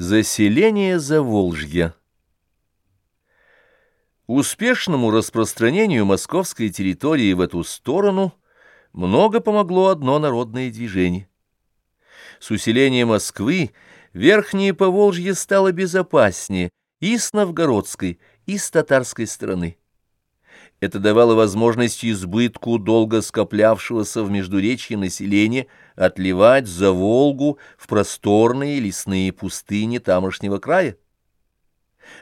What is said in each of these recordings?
Заселение Заволжья Успешному распространению московской территории в эту сторону много помогло одно народное движение. С усилением Москвы Верхнее Поволжье стало безопаснее и с новгородской, и с татарской стороны. Это давало возможность избытку долго скоплявшегося в Междуречье населения отливать за Волгу в просторные лесные пустыни тамошнего края.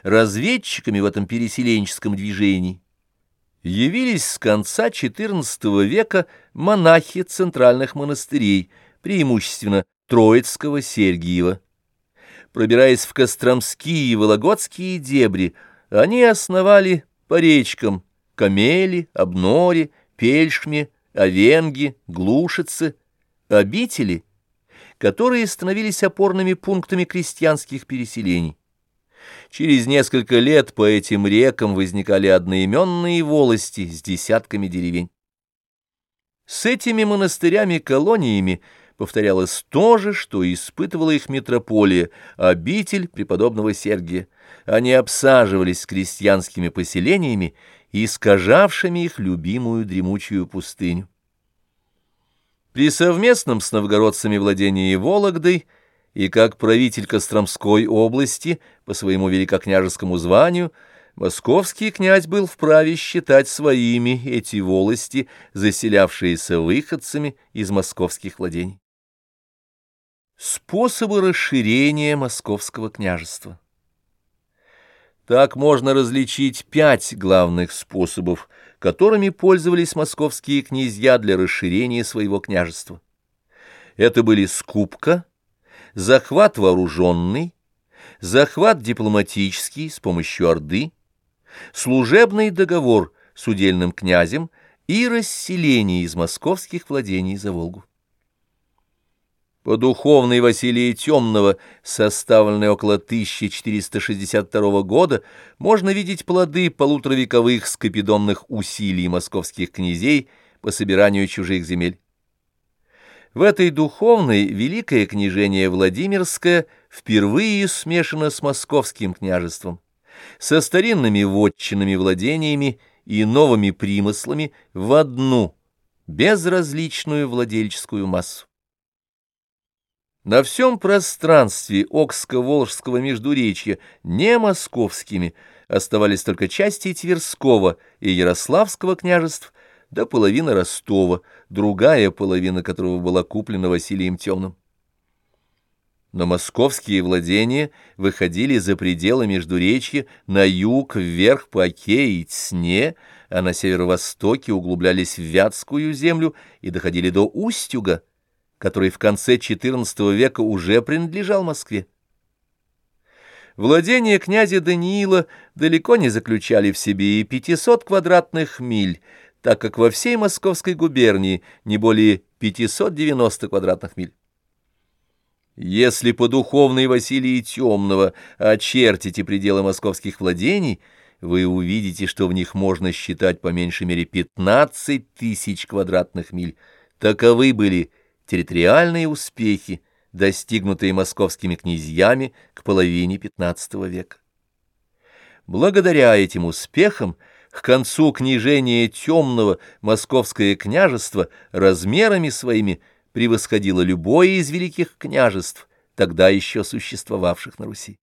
Разведчиками в этом переселенческом движении явились с конца XIV века монахи центральных монастырей, преимущественно Троицкого Сергиева. Пробираясь в Костромские и Вологодские дебри, они основали по речкам Камели, Обноре, Пельшме, Овенге, Глушице, обители, которые становились опорными пунктами крестьянских переселений. Через несколько лет по этим рекам возникали одноименные волости с десятками деревень. С этими монастырями-колониями повторялось то же, что испытывала их митрополия, обитель преподобного Сергия. Они обсаживались крестьянскими поселениями искажавшими их любимую дремучую пустыню. При совместном с новгородцами владении Вологдой и как правитель Костромской области по своему великокняжескому званию московский князь был вправе считать своими эти волости, заселявшиеся выходцами из московских владений. Способы расширения московского княжества так можно различить пять главных способов, которыми пользовались московские князья для расширения своего княжества. Это были скупка, захват вооруженный, захват дипломатический с помощью Орды, служебный договор с удельным князем и расселение из московских владений за Волгу. По духовной Василия Темного, составленной около 1462 года, можно видеть плоды полуторавековых скопидомных усилий московских князей по собиранию чужих земель. В этой духовной Великое княжение Владимирское впервые смешано с московским княжеством, со старинными вотчинными владениями и новыми примыслами в одну безразличную владельческую массу. На всем пространстве Окско-Волжского междуречья не московскими оставались только части Тверского и Ярославского княжеств до половины Ростова, другая половина которого была куплена Василием Темным. Но московские владения выходили за пределы Междуречья на юг, вверх по Оке и Цне, а на северо-востоке углублялись в Вятскую землю и доходили до Устюга, который в конце XIV века уже принадлежал Москве. Владения князя Даниила далеко не заключали в себе и 500 квадратных миль, так как во всей Московской губернии не более 590 квадратных миль. Если по духовной Василии Темного очертите пределы московских владений, вы увидите, что в них можно считать по меньшей мере 15 тысяч квадратных миль. Таковы были территориальные успехи, достигнутые московскими князьями к половине XV века. Благодаря этим успехам к концу княжения темного московское княжество размерами своими превосходило любое из великих княжеств, тогда еще существовавших на Руси.